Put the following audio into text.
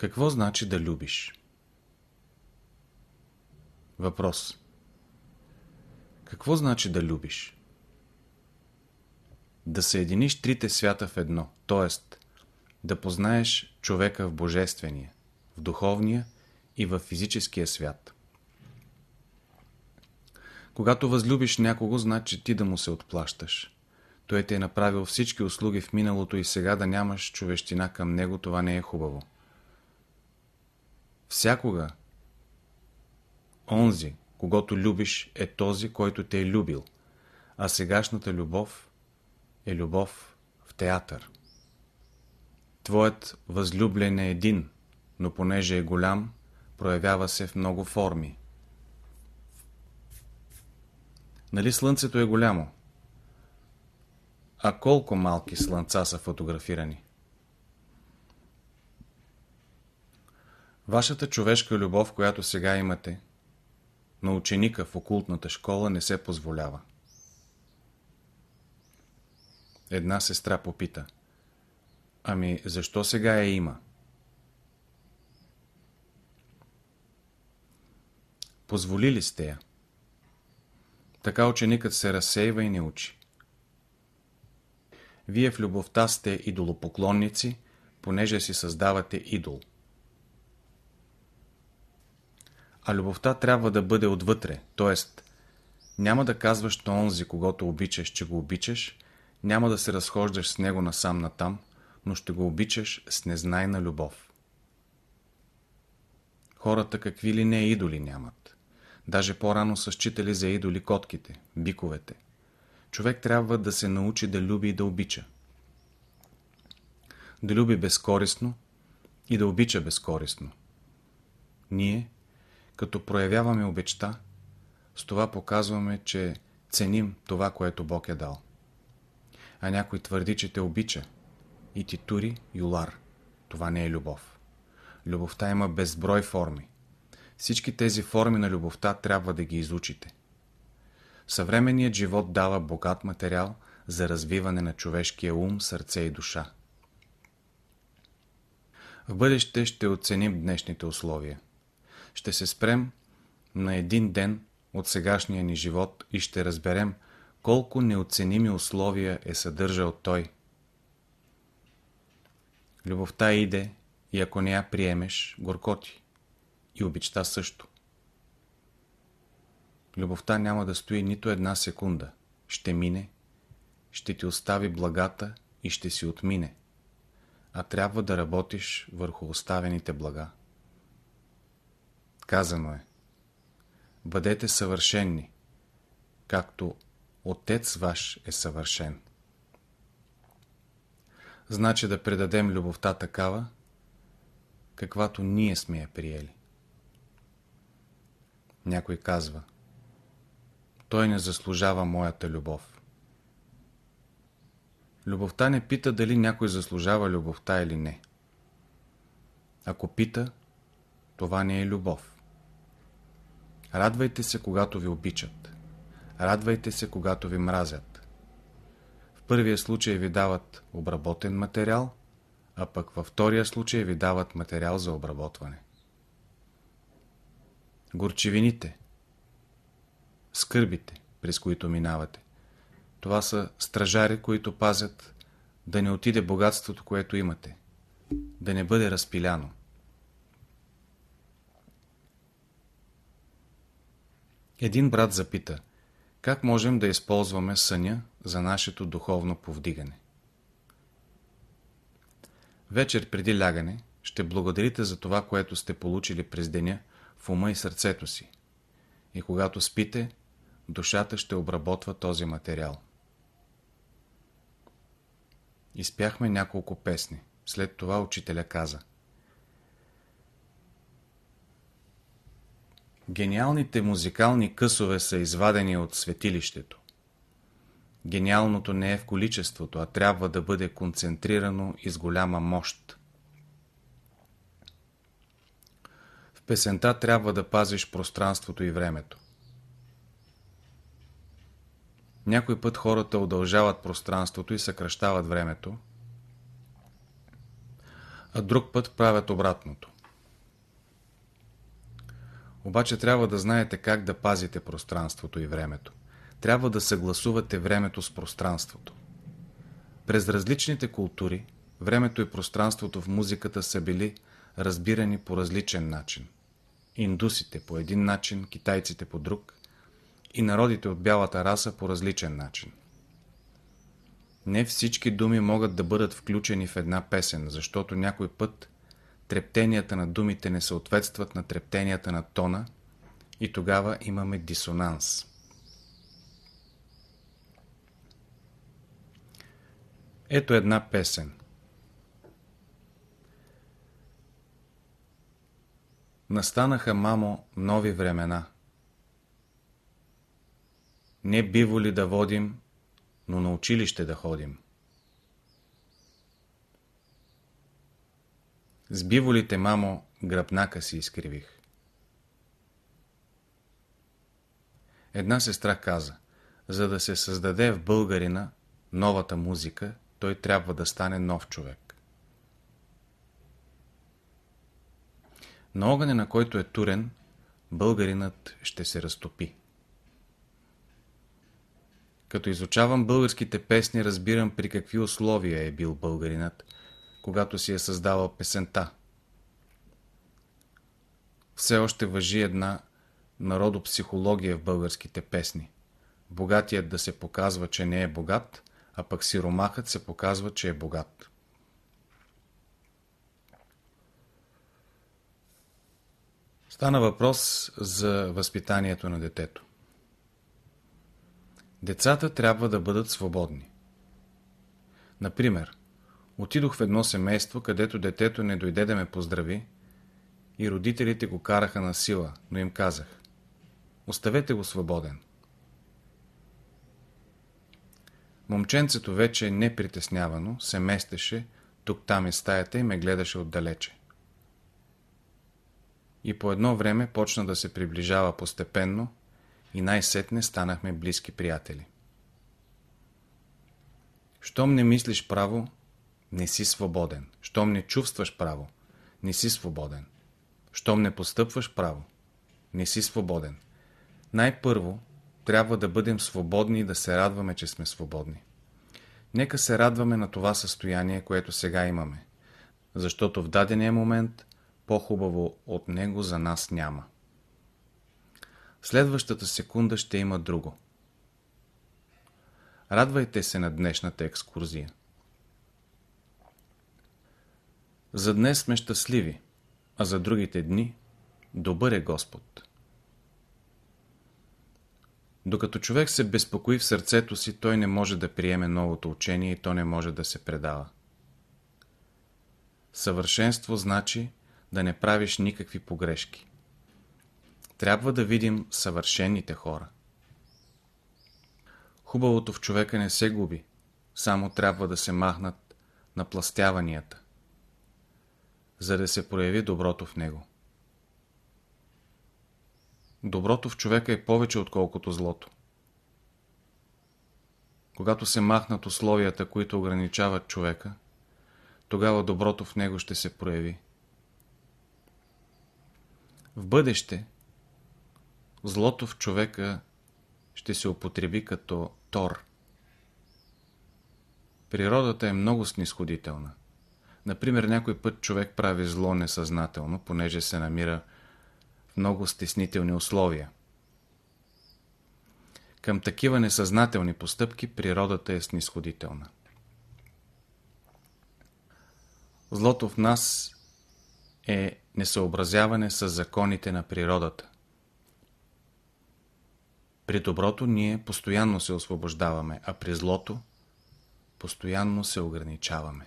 Какво значи да любиш? Въпрос. Какво значи да любиш? Да съединиш трите свята в едно, т.е. да познаеш човека в божествения, в духовния и в физическия свят. Когато възлюбиш някого, значи ти да му се отплащаш. Той ти е направил всички услуги в миналото и сега да нямаш човещина към него, това не е хубаво. Всякога онзи, когато любиш, е този, който те е любил, а сегашната любов е любов в театър. Твоят възлюблен е един, но понеже е голям, проявява се в много форми. Нали слънцето е голямо? А колко малки слънца са фотографирани? Вашата човешка любов, която сега имате, на ученика в окултната школа не се позволява. Една сестра попита. Ами, защо сега я има? Позволили сте я. Така ученикът се разсейва и не учи. Вие в любовта сте идолопоклонници, понеже си създавате идол. А любовта трябва да бъде отвътре, т.е. няма да казваш на онзи, когато обичаш, че го обичаш, няма да се разхождаш с него насам натам, но ще го обичаш с незнайна любов. Хората какви ли не идоли нямат. Даже по-рано са считали за идоли котките, биковете. Човек трябва да се научи да люби и да обича. Да люби безкористно и да обича безкористно. Ние, като проявяваме обичта, с това показваме, че ценим това, което Бог е дал. А някой твърди, че те обича и ти тури юлар. Това не е любов. Любовта има безброй форми. Всички тези форми на любовта трябва да ги изучите. Съвременният живот дава богат материал за развиване на човешкия ум, сърце и душа. В бъдеще ще оценим днешните условия. Ще се спрем на един ден от сегашния ни живот и ще разберем колко неоценими условия е съдържал той. Любовта иде и ако не я приемеш, горкоти. И обичта също. Любовта няма да стои нито една секунда. Ще мине, ще ти остави благата и ще си отмине. А трябва да работиш върху оставените блага. Казано е. Бъдете съвършенни, както Отец ваш е съвършен. Значи да предадем любовта такава, каквато ние сме я приели. Някой казва, той не заслужава моята любов. Любовта не пита дали някой заслужава любовта или не. Ако пита, това не е любов. Радвайте се, когато ви обичат. Радвайте се, когато ви мразят. В първия случай ви дават обработен материал, а пък във втория случай ви дават материал за обработване. Горчевините, скърбите, през които минавате. Това са стражари, които пазят да не отиде богатството, което имате, да не бъде разпиляно. Един брат запита, как можем да използваме съня за нашето духовно повдигане. Вечер преди лягане ще благодарите за това, което сте получили през деня в ума и сърцето си. И когато спите, душата ще обработва този материал. Изпяхме няколко песни. След това учителя каза Гениалните музикални късове са извадени от светилището. Гениалното не е в количеството, а трябва да бъде концентрирано и с голяма мощ. В песента трябва да пазиш пространството и времето. Някой път хората удължават пространството и съкръщават времето, а друг път правят обратното. Обаче трябва да знаете как да пазите пространството и времето. Трябва да съгласувате времето с пространството. През различните култури, времето и пространството в музиката са били разбирани по различен начин. Индусите по един начин, китайците по друг и народите от бялата раса по различен начин. Не всички думи могат да бъдат включени в една песен, защото някой път трептенията на думите не съответстват на трептенията на тона и тогава имаме дисонанс. Ето една песен. Настанаха, мамо, нови времена. Не биво ли да водим, но на училище да ходим. С биволите, мамо, гръбнака си изкривих. Една сестра каза, за да се създаде в българина новата музика, той трябва да стане нов човек. На огъня, на който е турен, българинът ще се разтопи. Като изучавам българските песни, разбирам при какви условия е бил българинът, когато си е създавал песента. Все още въжи една народопсихология в българските песни. Богатият да се показва, че не е богат, а пък сиромахът се показва, че е богат. Стана въпрос за възпитанието на детето. Децата трябва да бъдат свободни. Например, отидох в едно семейство, където детето не дойде да ме поздрави и родителите го караха на сила, но им казах Оставете го свободен. Момченцето вече не притеснявано се местеше тук-там и стаята и ме гледаше отдалече. И по едно време почна да се приближава постепенно и най-сетне станахме близки приятели. Щом не мислиш право, не си свободен. Щом не чувстваш право, не си свободен. Щом не постъпваш право, не си свободен. Най-първо трябва да бъдем свободни и да се радваме, че сме свободни. Нека се радваме на това състояние, което сега имаме, защото в дадения момент по-хубаво от него за нас няма. Следващата секунда ще има друго. Радвайте се на днешната екскурзия. За днес сме щастливи, а за другите дни добър е Господ. Докато човек се безпокои в сърцето си, той не може да приеме новото учение и то не може да се предава. Съвършенство значи да не правиш никакви погрешки. Трябва да видим съвършените хора. Хубавото в човека не се губи, само трябва да се махнат напластяванията, за да се прояви доброто в него. Доброто в човека е повече отколкото злото. Когато се махнат условията, които ограничават човека, тогава доброто в него ще се прояви. В бъдеще злото в човека ще се употреби като тор. Природата е много снисходителна. Например, някой път човек прави зло несъзнателно, понеже се намира в много стеснителни условия. Към такива несъзнателни постъпки природата е снисходителна. Злото в нас е несъобразяване с законите на природата. При доброто ние постоянно се освобождаваме, а при злото постоянно се ограничаваме.